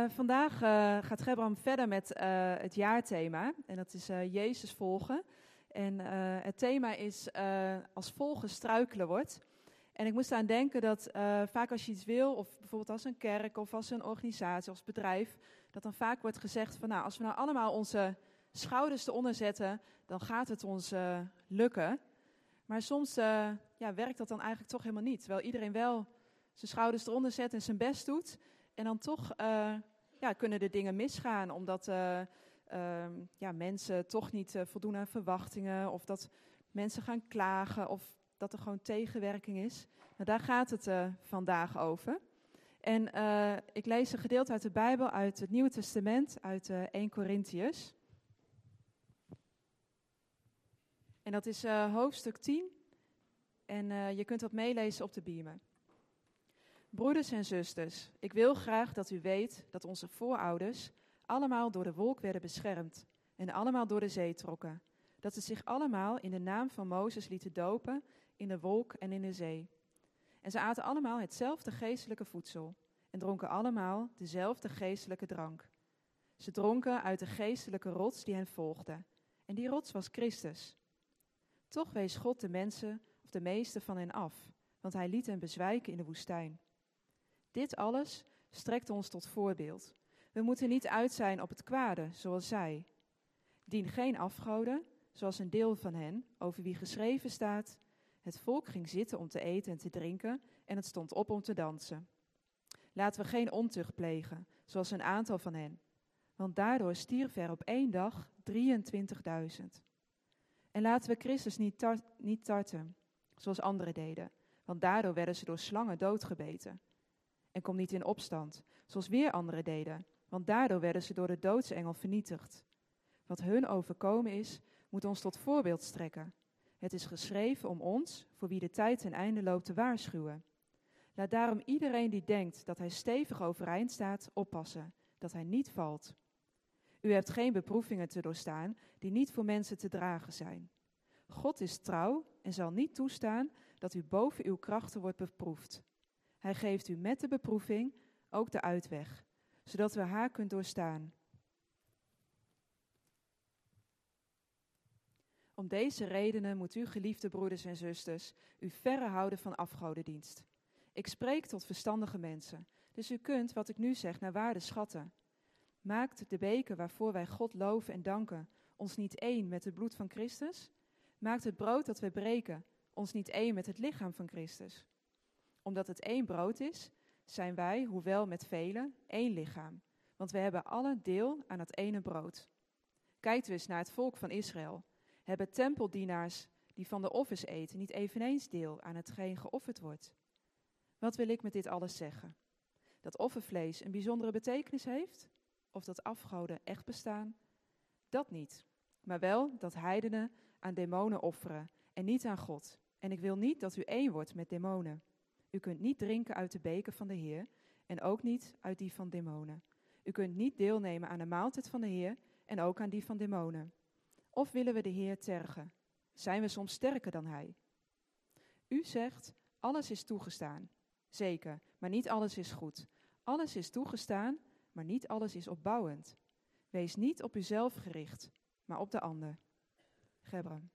Uh, vandaag uh, gaat Gebram verder met uh, het jaarthema. En dat is Jezus volgen. En het thema is als volgen struikelen wordt. En ik moest aan denken dat vaak als je iets wil, of bijvoorbeeld als een kerk of als een organisatie, als bedrijf, dat dan vaak wordt gezegd van nou, als we nou allemaal onze schouders eronder zetten, dan gaat het ons lukken. Maar soms ja, werkt dat dan eigenlijk toch helemaal niet. Terwijl iedereen wel zijn schouders eronder zet en zijn best doet. En dan toch uh, ja, kunnen de dingen misgaan, omdat uh, ja, mensen toch niet uh, voldoen aan verwachtingen, of dat mensen gaan klagen, of dat er gewoon tegenwerking is. Nou, daar gaat het vandaag over. En ik lees een gedeelte uit de Bijbel, uit het Nieuwe Testament, uit 1 Corinthians. En dat is hoofdstuk 10. En je kunt dat meelezen op de beamer. Broeders en zusters, ik wil graag dat u weet dat onze voorouders allemaal door de wolk werden beschermd en allemaal door de zee trokken. Dat ze zich allemaal in de naam van Mozes lieten dopen in de wolk en in de zee. En ze aten allemaal hetzelfde geestelijke voedsel en dronken allemaal dezelfde geestelijke drank. Ze dronken uit de geestelijke rots die hen volgde. En die rots was Christus. Toch wees God de mensen, of de meeste van hen af, want hij liet hen bezwijken in de woestijn. Dit alles strekt ons tot voorbeeld. We moeten niet uit zijn op het kwade, zoals zij. Dien geen afgoden, zoals een deel van hen, over wie geschreven staat: Het volk ging zitten om te eten en te drinken, en het stond op om te dansen. Laten we geen ontucht plegen, zoals een aantal van hen, want daardoor stierven er op één dag 23.000. En laten we Christus niet, niet tarten, zoals anderen deden, want daardoor werden ze door slangen doodgebeten en kom niet in opstand, zoals weer anderen deden, want daardoor werden ze door de doodsengel vernietigd. Wat hun overkomen is, moet ons tot voorbeeld strekken. Het is geschreven om ons, voor wie de tijd ten einde loopt, te waarschuwen. Laat daarom iedereen die denkt dat hij stevig overeind staat, oppassen, dat hij niet valt. U hebt geen beproevingen te doorstaan die niet voor mensen te dragen zijn. God is trouw en zal niet toestaan dat u boven uw krachten wordt beproefd. Hij geeft u met de beproeving ook de uitweg, zodat we haar kunt doorstaan. Om deze redenen moet u, geliefde broeders en zusters, u verre houden van afgodendienst. Ik spreek tot verstandige mensen, dus u kunt wat ik nu zeg naar waarde schatten. Maakt de beker waarvoor wij God loven en danken ons niet één met het bloed van Christus? Maakt het brood dat wij breken ons niet één met het lichaam van Christus? Omdat het één brood is, zijn wij, hoewel met velen, één lichaam. Want we hebben alle deel aan het ene brood. Kijkt eens naar het volk van Israël. Hebben tempeldienaars die van de offers eten niet eveneens deel aan hetgeen geofferd wordt? Wat wil ik met dit alles zeggen? Dat offervlees een bijzondere betekenis heeft? Of dat afgoden echt bestaan? Dat niet. Maar wel dat heidenen aan demonen offeren en niet aan God. En ik wil niet dat u één wordt met demonen. U kunt niet drinken uit de beker van de Heer en ook niet uit die van demonen. U kunt niet deelnemen aan de maaltijd van de Heer en ook aan die van demonen. Of willen we de Heer tergen? Zijn we soms sterker dan Hij? U zegt, alles is toegestaan. Zeker, maar niet alles is goed. Alles is toegestaan, maar niet alles is opbouwend. Wees niet op uzelf gericht, maar op de ander. Gebram.